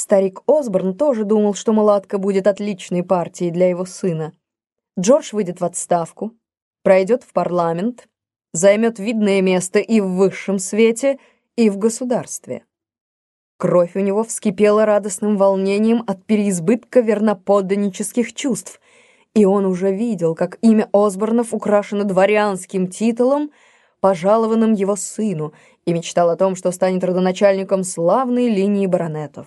Старик Осборн тоже думал, что мулатка будет отличной партией для его сына. Джордж выйдет в отставку, пройдет в парламент, займет видное место и в высшем свете, и в государстве. Кровь у него вскипела радостным волнением от переизбытка верноподданнических чувств, и он уже видел, как имя Осборнов украшено дворянским титулом, пожалованным его сыну, и мечтал о том, что станет родоначальником славной линии баронетов.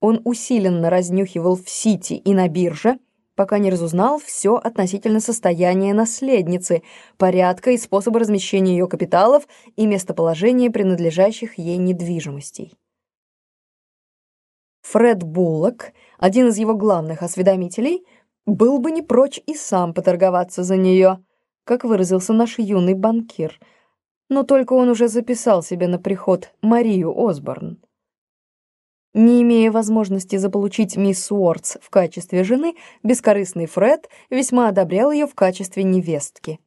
Он усиленно разнюхивал в Сити и на бирже, пока не разузнал все относительно состояния наследницы, порядка и способа размещения ее капиталов и местоположения принадлежащих ей недвижимостей. Фред Буллок, один из его главных осведомителей, был бы не прочь и сам поторговаться за нее, как выразился наш юный банкир, но только он уже записал себе на приход Марию Осборн. Не имея возможности заполучить мисс Уортс в качестве жены, бескорыстный Фред весьма одобрял ее в качестве невестки.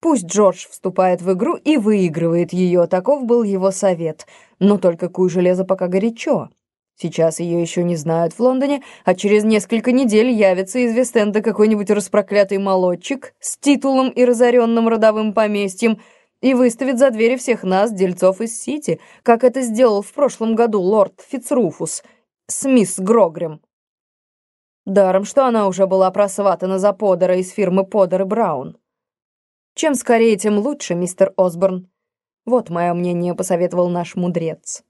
Пусть Джордж вступает в игру и выигрывает ее, таков был его совет, но только куй железо пока горячо. Сейчас ее еще не знают в Лондоне, а через несколько недель явится из Вестенда какой-нибудь распроклятый молодчик с титулом и разоренным родовым поместьем — и выставит за двери всех нас, дельцов из Сити, как это сделал в прошлом году лорд Фицруфус с мисс Грогрем. Даром, что она уже была просватана за Подера из фирмы Подер и Браун. Чем скорее, тем лучше, мистер Осборн. Вот мое мнение, посоветовал наш мудрец.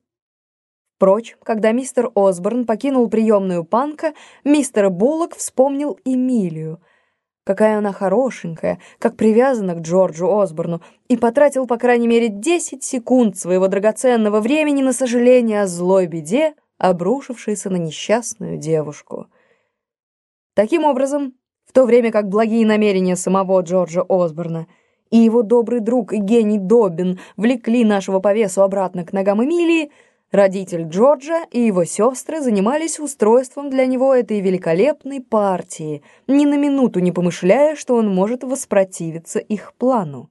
Впрочем, когда мистер Осборн покинул приемную Панка, мистер Буллок вспомнил Эмилию — какая она хорошенькая, как привязана к Джорджу Осборну, и потратил, по крайней мере, 10 секунд своего драгоценного времени на сожаление о злой беде, обрушившейся на несчастную девушку. Таким образом, в то время как благие намерения самого Джорджа Осборна и его добрый друг и гений Добин влекли нашего повесу обратно к ногам Эмилии, Родитель Джорджа и его сестры занимались устройством для него этой великолепной партии, ни на минуту не помышляя, что он может воспротивиться их плану.